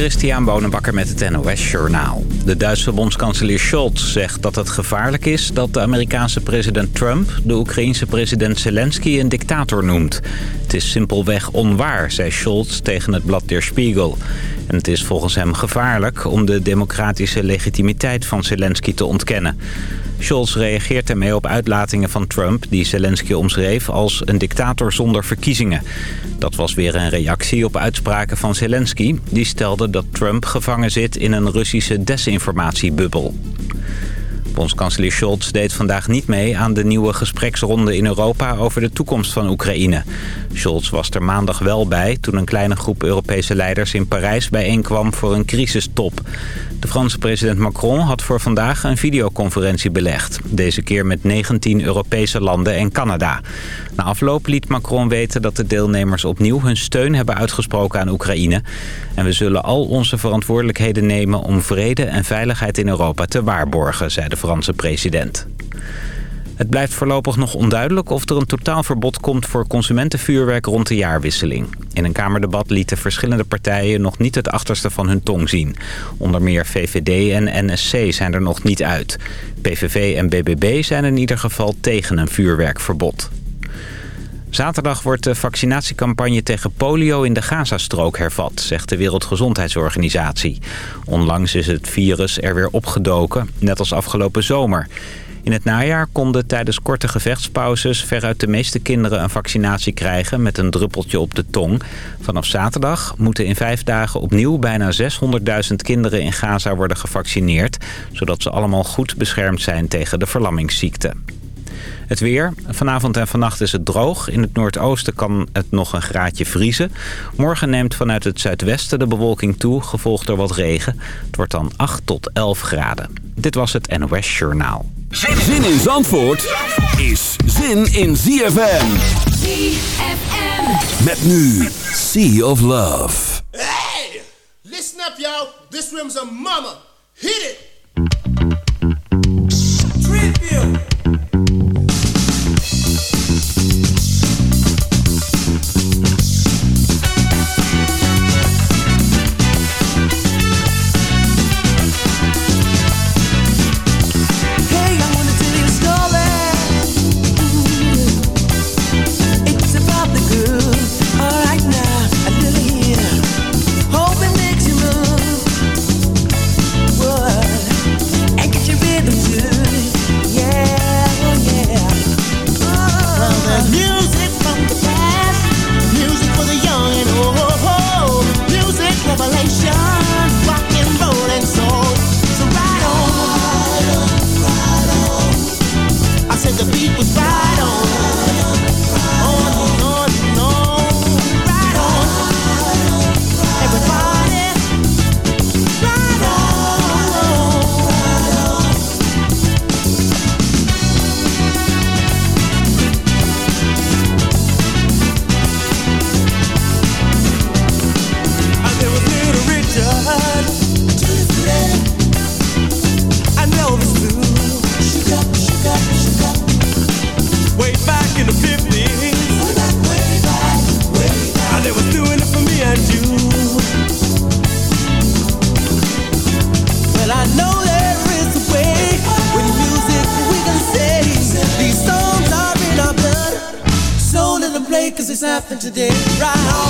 Christian Bonenbakker met het NOS Journaal. De Duitse bondskanselier Scholz zegt dat het gevaarlijk is... dat de Amerikaanse president Trump de Oekraïense president Zelensky een dictator noemt. Het is simpelweg onwaar, zei Scholz tegen het blad Der Spiegel. Het is volgens hem gevaarlijk om de democratische legitimiteit van Zelensky te ontkennen. Scholz reageert ermee op uitlatingen van Trump... die Zelensky omschreef als een dictator zonder verkiezingen. Dat was weer een reactie op uitspraken van Zelensky... die stelde dat Trump gevangen zit in een Russische desinformatiebubbel. Bondskanselier Scholz deed vandaag niet mee aan de nieuwe gespreksronde in Europa over de toekomst van Oekraïne. Scholz was er maandag wel bij toen een kleine groep Europese leiders in Parijs bijeenkwam voor een crisistop. De Franse president Macron had voor vandaag een videoconferentie belegd. Deze keer met 19 Europese landen en Canada. Na afloop liet Macron weten dat de deelnemers opnieuw hun steun hebben uitgesproken aan Oekraïne. En we zullen al onze verantwoordelijkheden nemen om vrede en veiligheid in Europa te waarborgen, zei de Franse president. Het blijft voorlopig nog onduidelijk of er een totaalverbod komt voor consumentenvuurwerk rond de jaarwisseling. In een Kamerdebat lieten verschillende partijen nog niet het achterste van hun tong zien. Onder meer VVD en NSC zijn er nog niet uit. PVV en BBB zijn in ieder geval tegen een vuurwerkverbod. Zaterdag wordt de vaccinatiecampagne tegen polio in de Gazastrook hervat, zegt de Wereldgezondheidsorganisatie. Onlangs is het virus er weer opgedoken, net als afgelopen zomer. In het najaar konden tijdens korte gevechtspauzes veruit de meeste kinderen een vaccinatie krijgen met een druppeltje op de tong. Vanaf zaterdag moeten in vijf dagen opnieuw bijna 600.000 kinderen in Gaza worden gevaccineerd, zodat ze allemaal goed beschermd zijn tegen de verlammingsziekte. Het weer. Vanavond en vannacht is het droog. In het noordoosten kan het nog een graadje vriezen. Morgen neemt vanuit het zuidwesten de bewolking toe, gevolgd door wat regen. Het wordt dan 8 tot 11 graden. Dit was het NOS Journaal. Zin in Zandvoort is zin in ZFM. ZFM. Met nu Sea of Love. Hey! Listen up, y'all. This room's a mama. Hit it! Tribute! Today. Right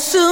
soon.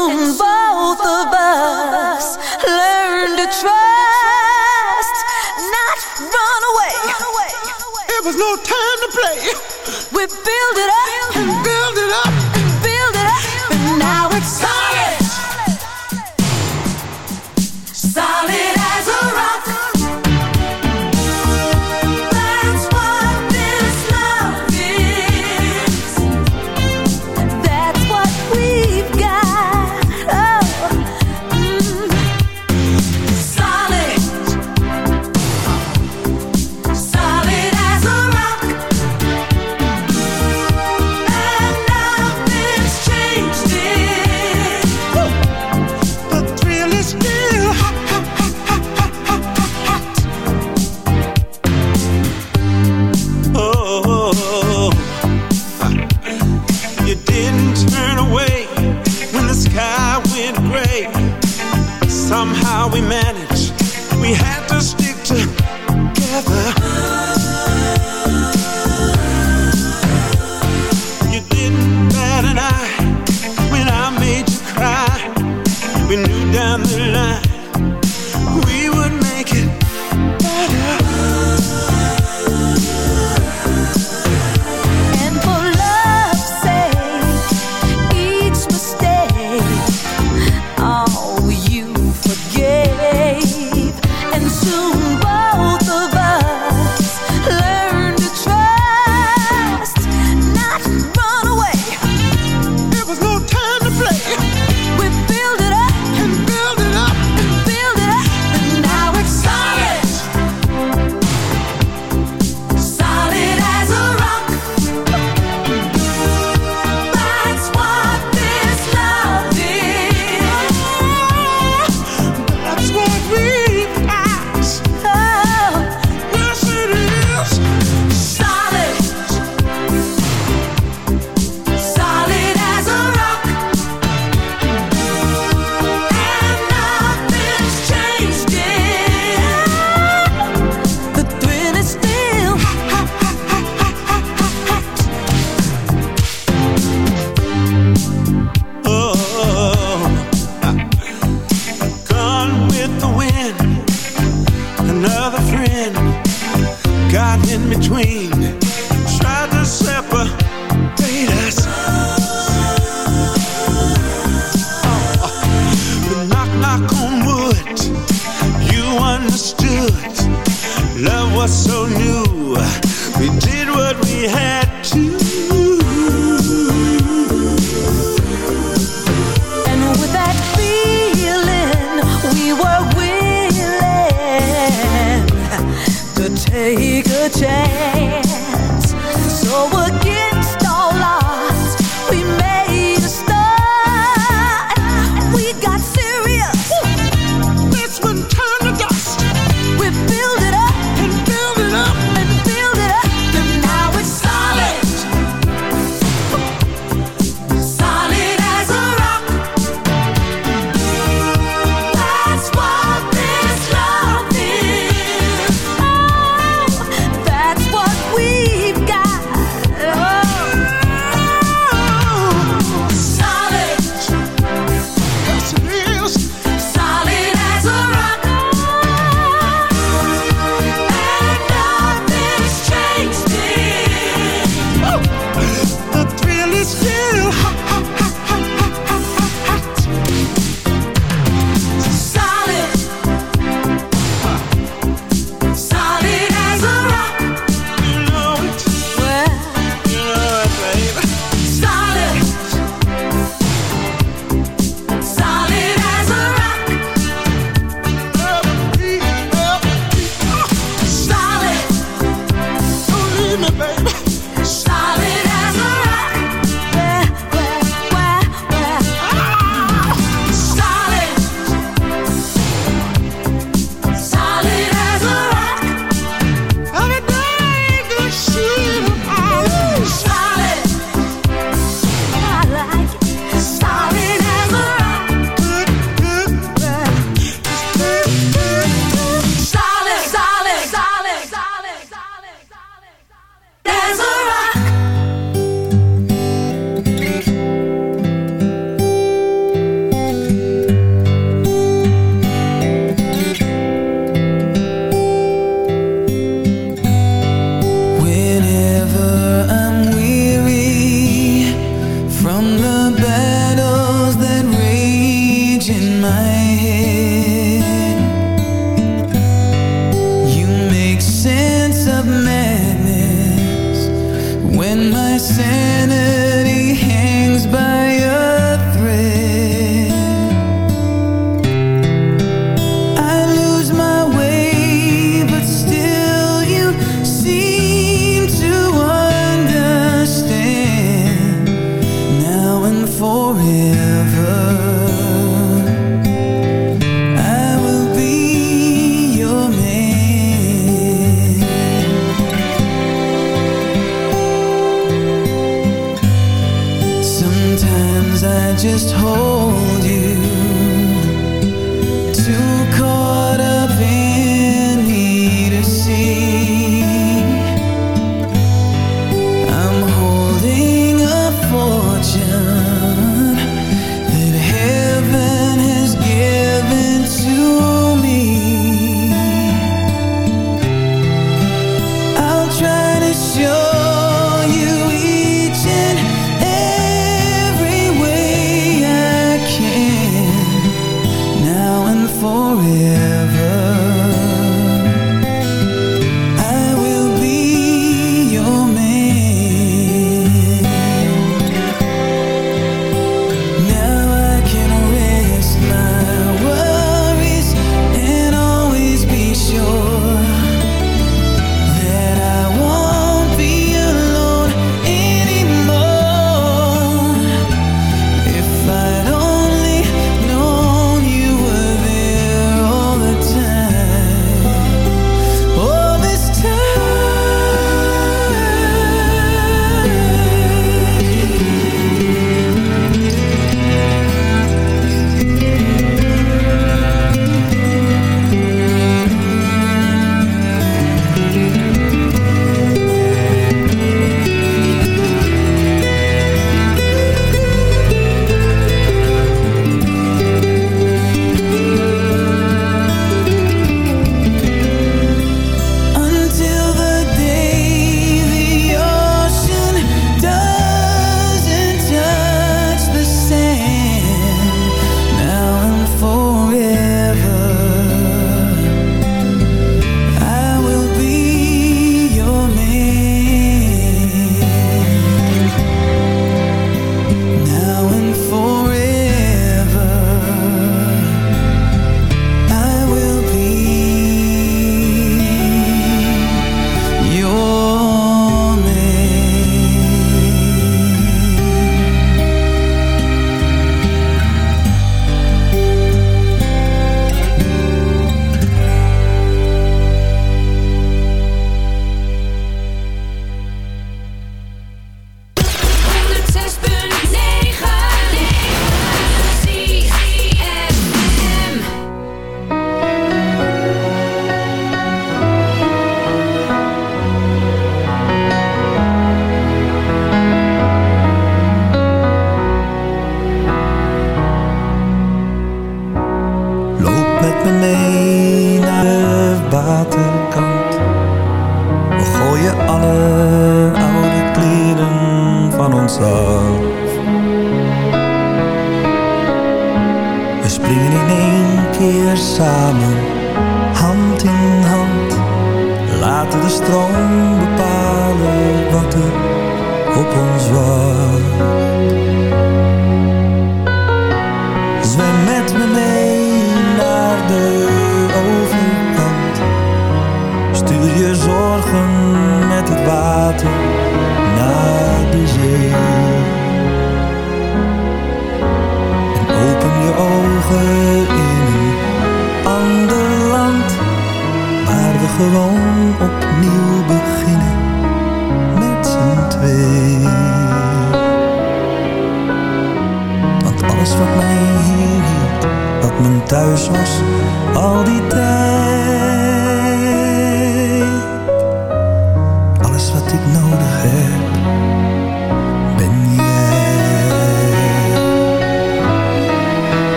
in between tried to separate us. Oh, oh. But knock, knock on wood, you understood. Love was so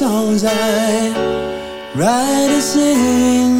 songs I write and sing.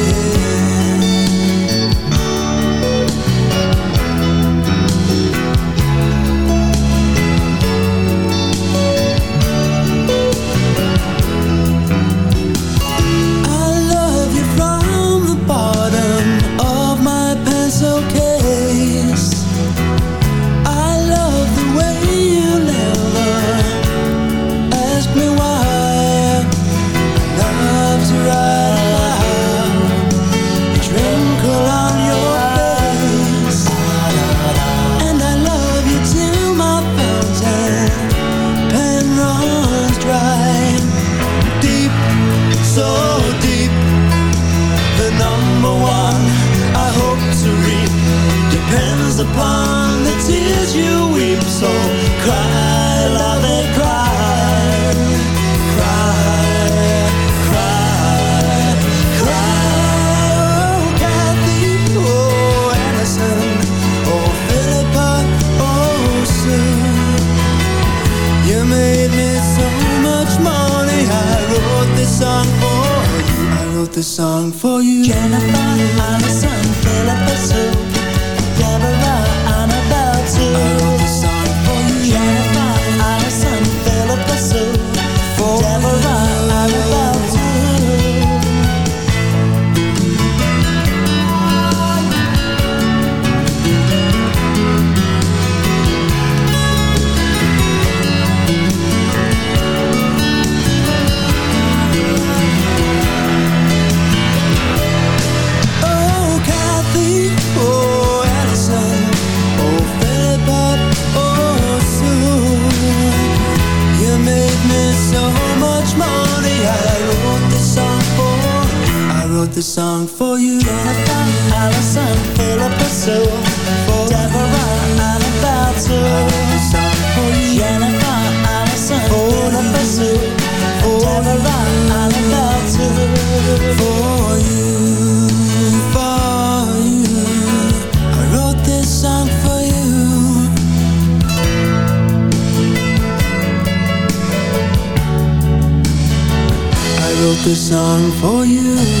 Song for you.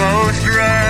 Is almost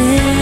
sin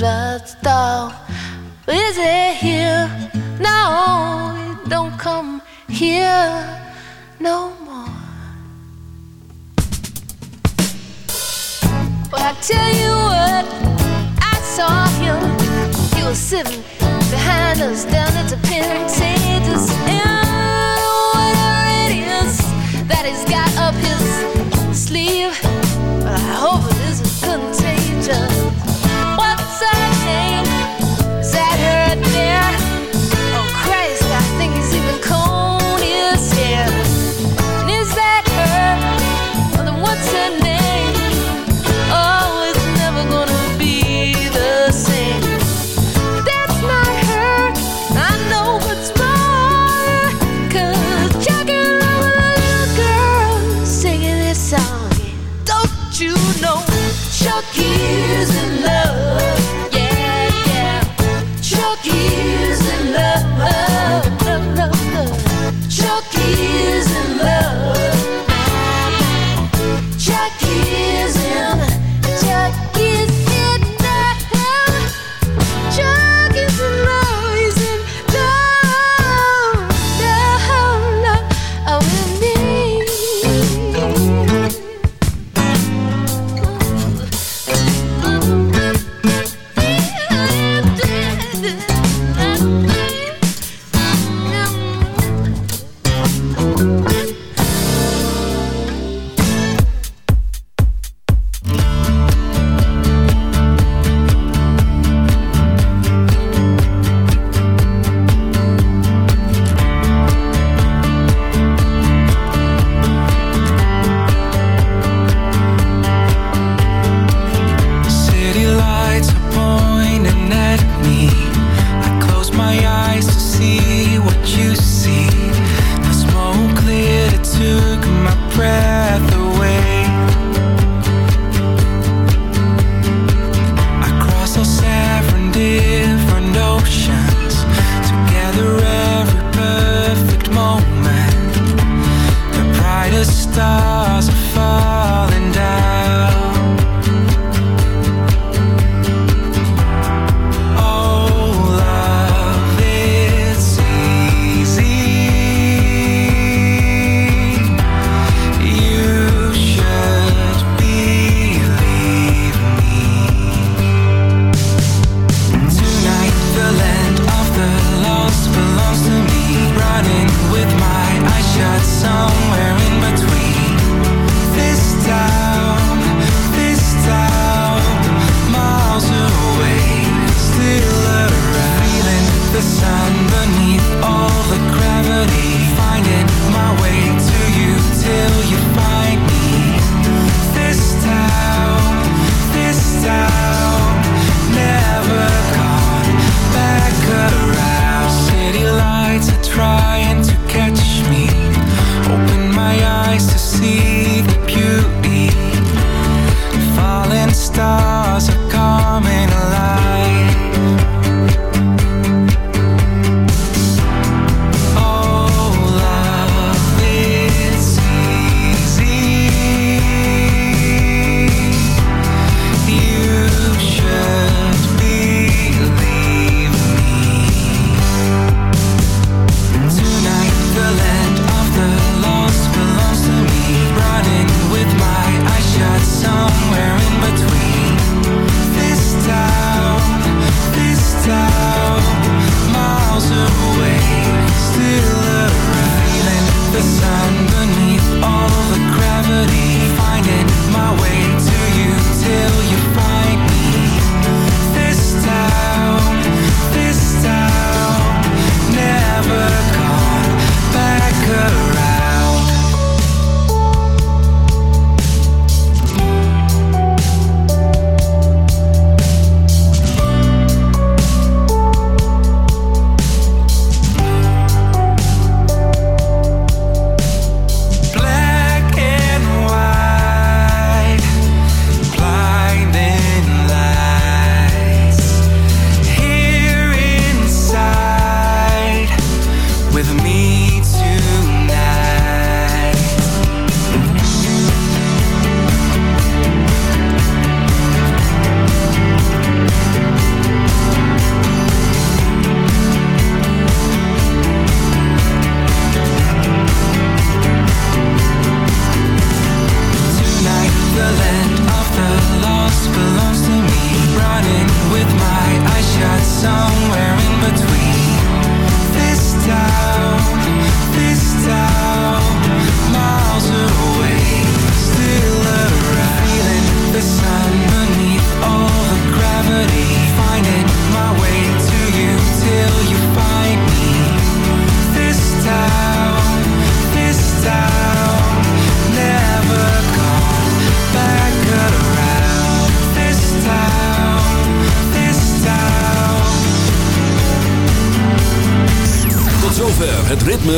bloodstock. Is it here? No, it don't come here no more. Well, I tell you what, I saw him. He was sitting behind us down at the Pentagons. And whatever it is that he's got up his sleeve.